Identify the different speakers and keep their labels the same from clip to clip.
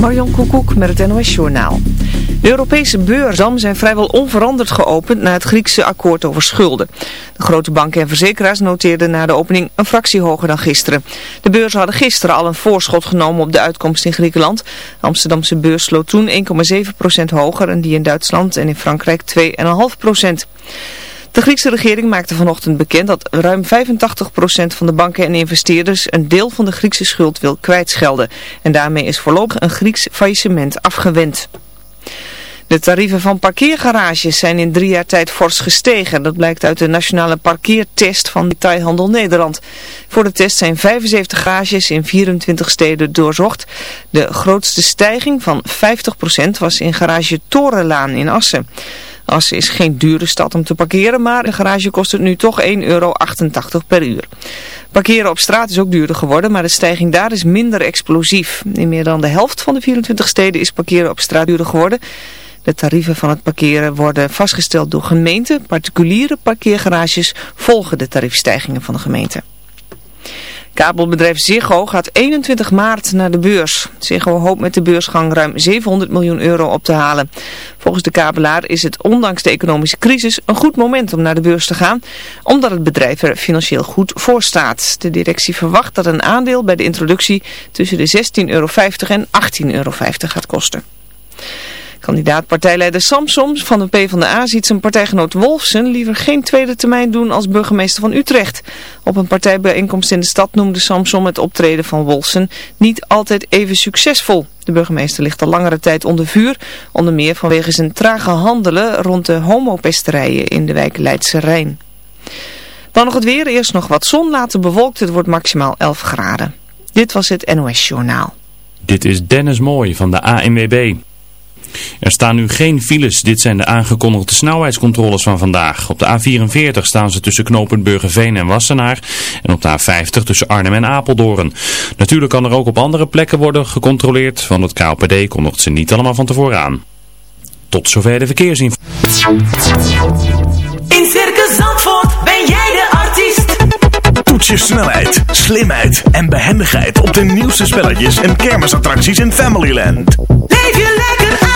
Speaker 1: Marion Koekoek met het NOS Journaal. De Europese beurzen zijn vrijwel onveranderd geopend na het Griekse akkoord over schulden. De grote banken en verzekeraars noteerden na de opening een fractie hoger dan gisteren. De beurzen hadden gisteren al een voorschot genomen op de uitkomst in Griekenland. De Amsterdamse beurs sloot toen 1,7% hoger en die in Duitsland en in Frankrijk 2,5%. De Griekse regering maakte vanochtend bekend dat ruim 85% van de banken en investeerders een deel van de Griekse schuld wil kwijtschelden. En daarmee is voorlopig een Grieks faillissement afgewend. De tarieven van parkeergarages zijn in drie jaar tijd fors gestegen. Dat blijkt uit de nationale parkeertest van Detailhandel Nederland. Voor de test zijn 75 garages in 24 steden doorzocht. De grootste stijging van 50% was in garage Torenlaan in Assen. Assen is geen dure stad om te parkeren, maar een garage kost het nu toch 1,88 euro per uur. Parkeren op straat is ook duurder geworden, maar de stijging daar is minder explosief. In meer dan de helft van de 24 steden is parkeren op straat duurder geworden. De tarieven van het parkeren worden vastgesteld door gemeenten. Particuliere parkeergarages volgen de tariefstijgingen van de gemeente. Kabelbedrijf Ziggo gaat 21 maart naar de beurs. Ziggo hoopt met de beursgang ruim 700 miljoen euro op te halen. Volgens de kabelaar is het ondanks de economische crisis een goed moment om naar de beurs te gaan, omdat het bedrijf er financieel goed voor staat. De directie verwacht dat een aandeel bij de introductie tussen de 16,50 euro en 18,50 euro gaat kosten. Kandidaat partijleider Samsom van de PvdA ziet zijn partijgenoot Wolfsen liever geen tweede termijn doen als burgemeester van Utrecht. Op een partijbijeenkomst in de stad noemde Samsom het optreden van Wolfsen niet altijd even succesvol. De burgemeester ligt al langere tijd onder vuur, onder meer vanwege zijn trage handelen rond de homopesterijen in de wijk Leidse Rijn. Dan nog het weer, eerst nog wat zon, later bewolkt, het wordt maximaal 11 graden. Dit was het NOS Journaal.
Speaker 2: Dit is Dennis Mooij van de ANWB. Er staan nu geen files. Dit zijn de aangekondigde snelheidscontroles van vandaag. Op de A44 staan ze tussen knooppunt Burgerveen en Wassenaar. En op de A50 tussen Arnhem en Apeldoorn. Natuurlijk kan er ook op andere plekken worden gecontroleerd. Want het KLPD kondigt ze niet allemaal van tevoren aan. Tot zover de verkeersinformatie.
Speaker 3: In Circus Zandvoort ben jij de artiest.
Speaker 4: Toets je snelheid, slimheid en behendigheid op de nieuwste spelletjes en kermisattracties in Familyland.
Speaker 3: Leef je lekker uit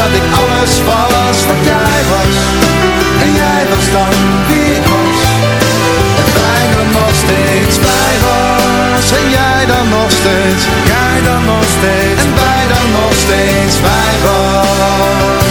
Speaker 5: Dat ik alles was wat jij was. En jij was dan wie ik was. En wij dan nog steeds wij was. En jij dan nog steeds Jij dan nog steeds. En wij dan
Speaker 6: nog steeds wij was.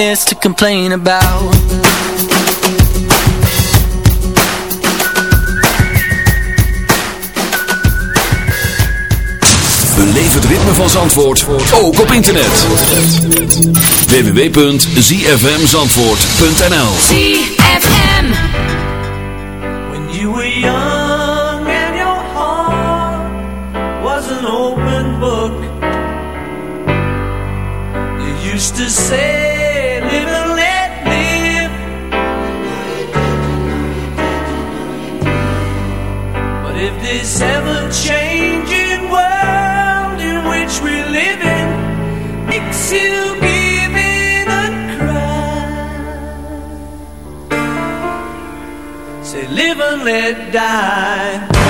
Speaker 6: there's to complain about
Speaker 7: Beleef het ritme van Zandvoort, ook op internet. www.zfmzandvoort.nl
Speaker 8: Say live and let die.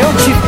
Speaker 8: eu te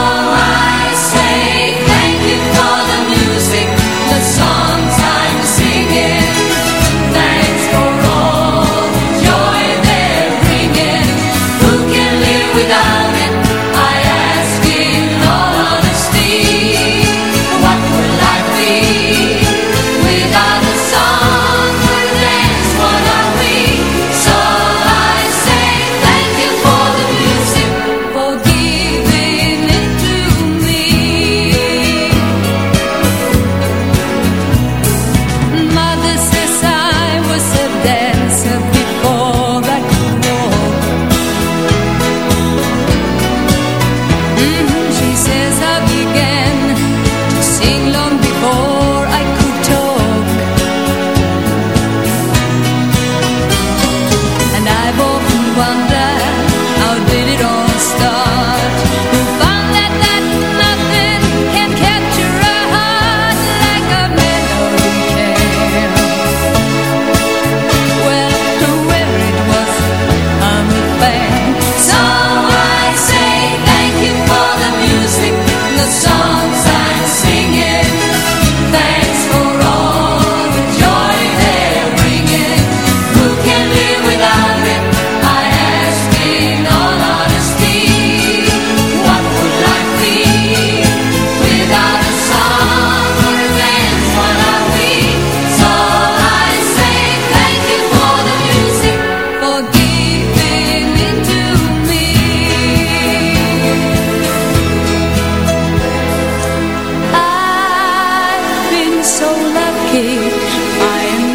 Speaker 9: so
Speaker 8: lucky. I am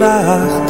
Speaker 8: klaagt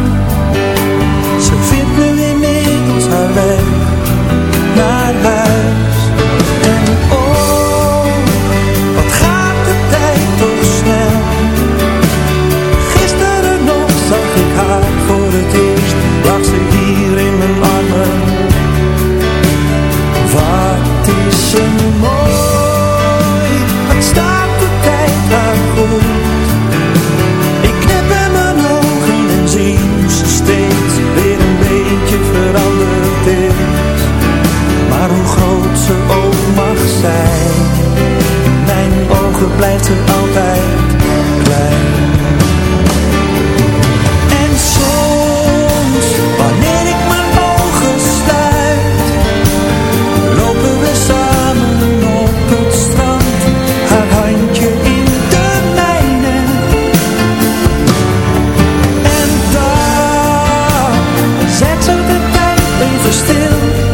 Speaker 8: stil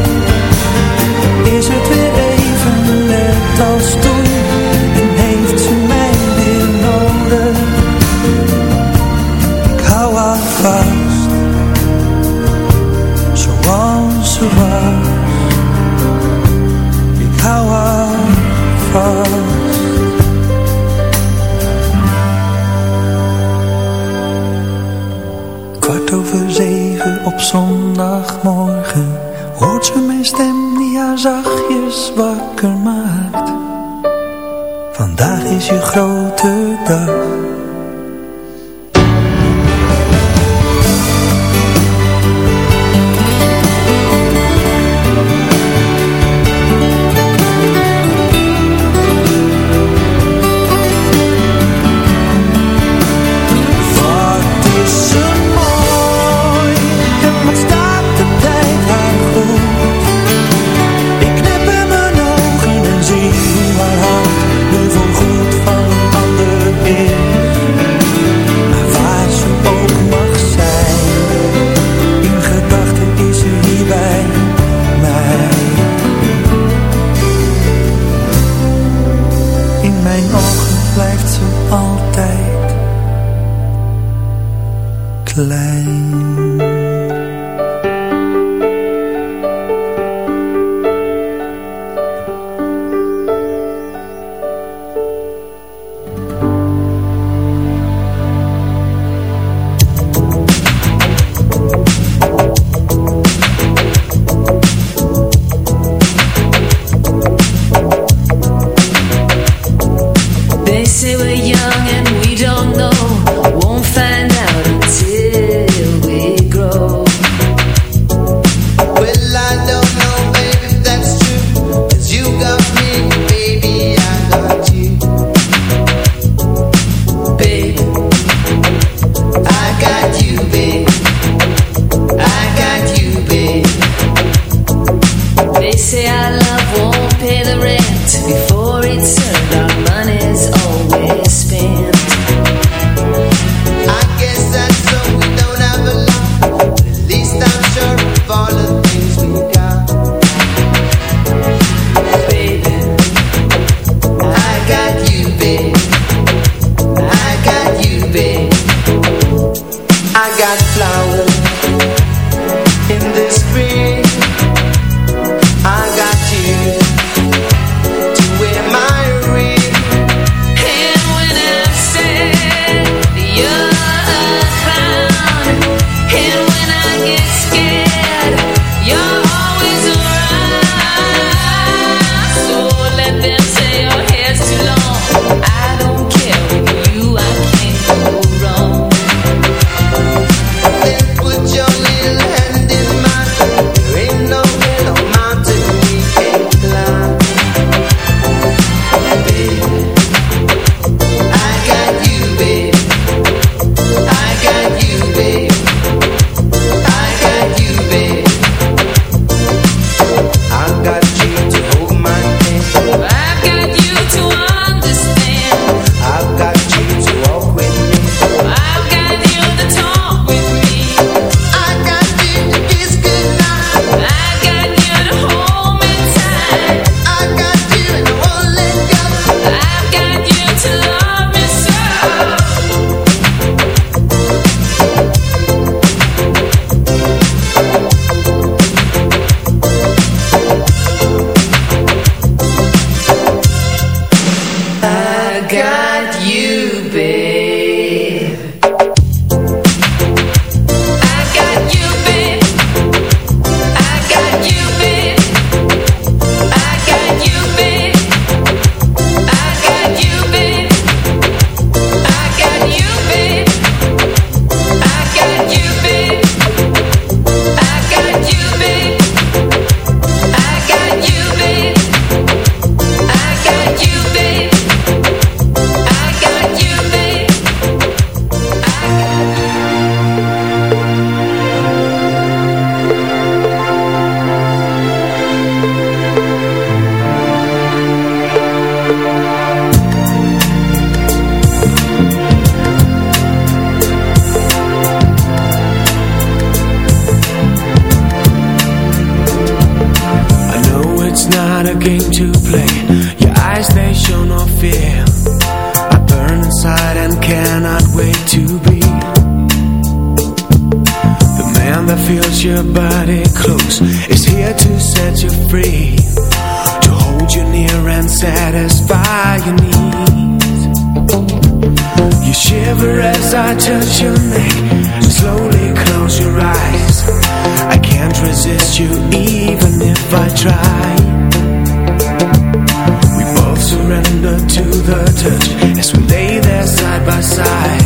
Speaker 9: surrender to the touch as we lay there side by side,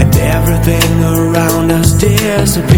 Speaker 9: and everything around
Speaker 6: us disappears.